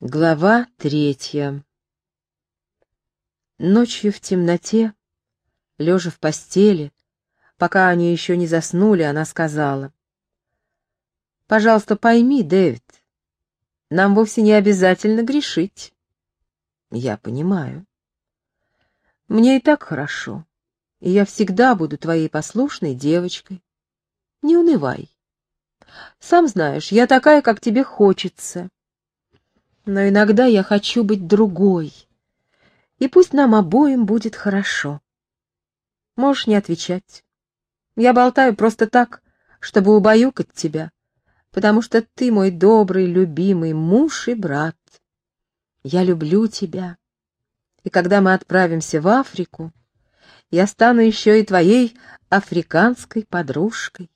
Глава третья Ночью в темноте, лежа в постели, пока они еще не заснули, она сказала. «Пожалуйста, пойми, Дэвид, нам вовсе не обязательно грешить». «Я понимаю. Мне и так хорошо, и я всегда буду твоей послушной девочкой. Не унывай. Сам знаешь, я такая, как тебе хочется» но иногда я хочу быть другой. И пусть нам обоим будет хорошо. Можешь не отвечать. Я болтаю просто так, чтобы убаюкать тебя, потому что ты мой добрый, любимый муж и брат. Я люблю тебя. И когда мы отправимся в Африку, я стану еще и твоей африканской подружкой.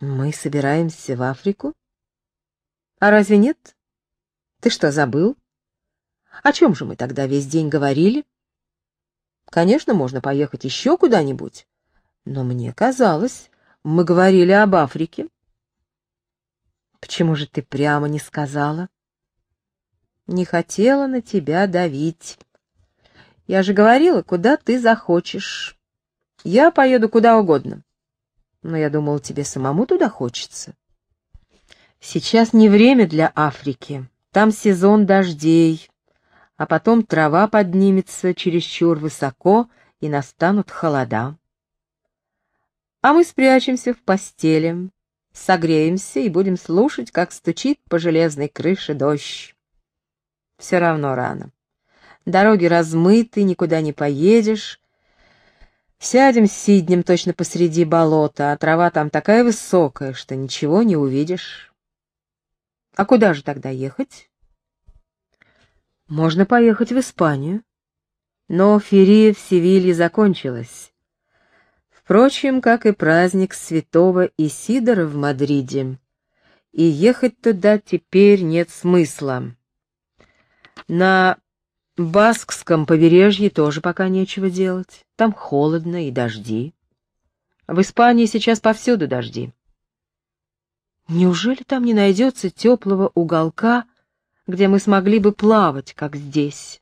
Мы собираемся в Африку? А разве нет? Ты что, забыл? О чем же мы тогда весь день говорили? Конечно, можно поехать еще куда-нибудь, но мне казалось, мы говорили об Африке. Почему же ты прямо не сказала? Не хотела на тебя давить. Я же говорила, куда ты захочешь. Я поеду куда угодно. Но я думал, тебе самому туда хочется. Сейчас не время для Африки. Там сезон дождей, а потом трава поднимется чересчур высоко, и настанут холода. А мы спрячемся в постели, согреемся и будем слушать, как стучит по железной крыше дождь. Все равно рано. Дороги размыты, никуда не поедешь. Сядем с Сиднем точно посреди болота, а трава там такая высокая, что ничего не увидишь. А куда же тогда ехать? Можно поехать в Испанию. Но ферия в Севилье закончилась. Впрочем, как и праздник святого Исидора в Мадриде. И ехать туда теперь нет смысла. На Баскском побережье тоже пока нечего делать. Там холодно и дожди. В Испании сейчас повсюду дожди. Неужели там не найдется теплого уголка, где мы смогли бы плавать, как здесь?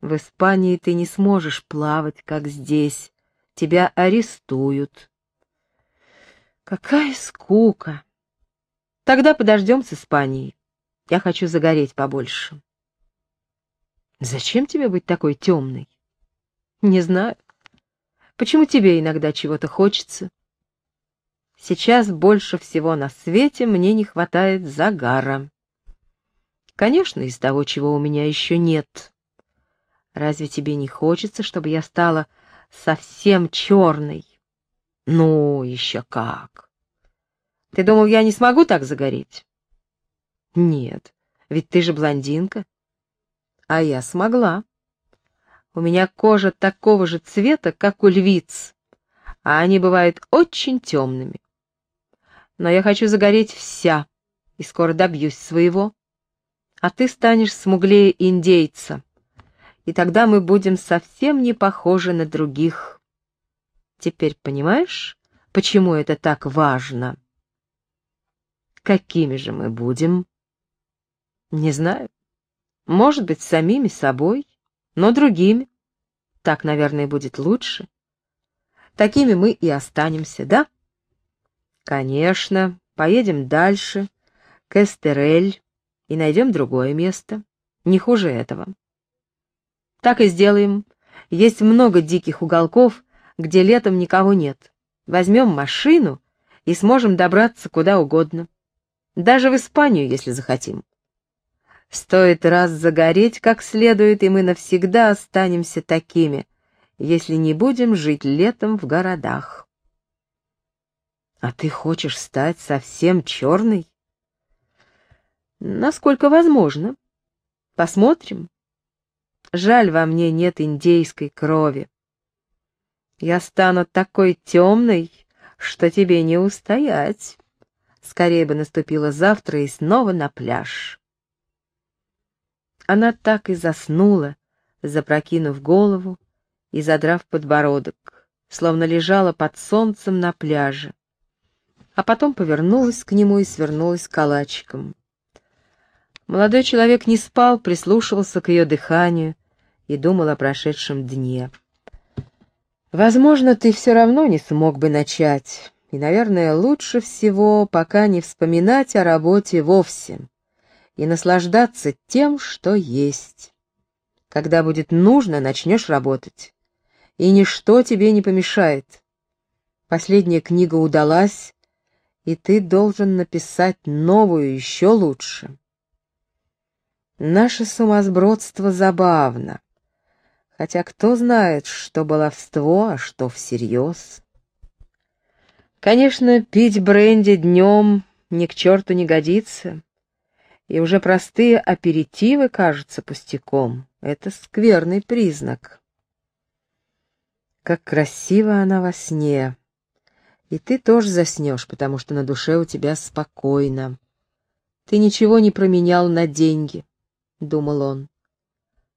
В Испании ты не сможешь плавать, как здесь. Тебя арестуют. Какая скука. Тогда подождем с Испанией. Я хочу загореть побольше. Зачем тебе быть такой темной? Не знаю. Почему тебе иногда чего-то хочется? Сейчас больше всего на свете мне не хватает загара. Конечно, из того, чего у меня еще нет. Разве тебе не хочется, чтобы я стала совсем черной? Ну, еще как. Ты думал, я не смогу так загореть? Нет, ведь ты же блондинка. А я смогла. У меня кожа такого же цвета, как у львиц, а они бывают очень темными но я хочу загореть вся, и скоро добьюсь своего. А ты станешь смуглее индейца, и тогда мы будем совсем не похожи на других. Теперь понимаешь, почему это так важно? Какими же мы будем? Не знаю. Может быть, самими собой, но другими. Так, наверное, будет лучше. Такими мы и останемся, да? Конечно, поедем дальше, к Эстерель, и найдем другое место, не хуже этого. Так и сделаем. Есть много диких уголков, где летом никого нет. Возьмем машину и сможем добраться куда угодно. Даже в Испанию, если захотим. Стоит раз загореть как следует, и мы навсегда останемся такими, если не будем жить летом в городах. А ты хочешь стать совсем черной? Насколько возможно. Посмотрим. Жаль, во мне нет индейской крови. Я стану такой темной, что тебе не устоять. Скорее бы наступило завтра и снова на пляж. Она так и заснула, запрокинув голову и задрав подбородок, словно лежала под солнцем на пляже а потом повернулась к нему и свернулась калачиком. Молодой человек не спал, прислушивался к ее дыханию и думал о прошедшем дне. Возможно, ты все равно не смог бы начать, и, наверное, лучше всего пока не вспоминать о работе вовсе и наслаждаться тем, что есть. Когда будет нужно, начнешь работать, и ничто тебе не помешает. Последняя книга удалась, и ты должен написать новую еще лучше. Наше сумасбродство забавно, хотя кто знает, что баловство, а что всерьез. Конечно, пить бренди днем ни к черту не годится, и уже простые аперитивы кажутся пустяком. Это скверный признак. Как красиво она во сне. И ты тоже заснешь, потому что на душе у тебя спокойно. Ты ничего не променял на деньги, — думал он.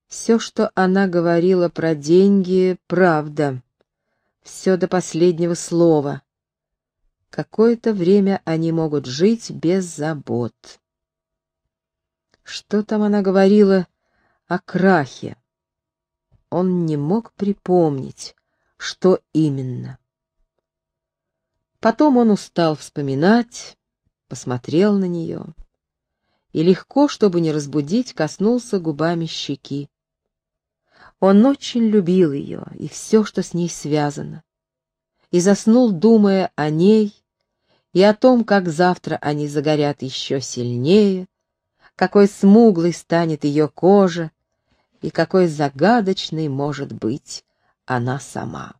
Все, что она говорила про деньги, правда. Все до последнего слова. Какое-то время они могут жить без забот. Что там она говорила о крахе? Он не мог припомнить, что именно. Потом он устал вспоминать, посмотрел на нее и легко, чтобы не разбудить, коснулся губами щеки. Он очень любил ее и все, что с ней связано, и заснул, думая о ней и о том, как завтра они загорят еще сильнее, какой смуглой станет ее кожа и какой загадочной может быть она сама.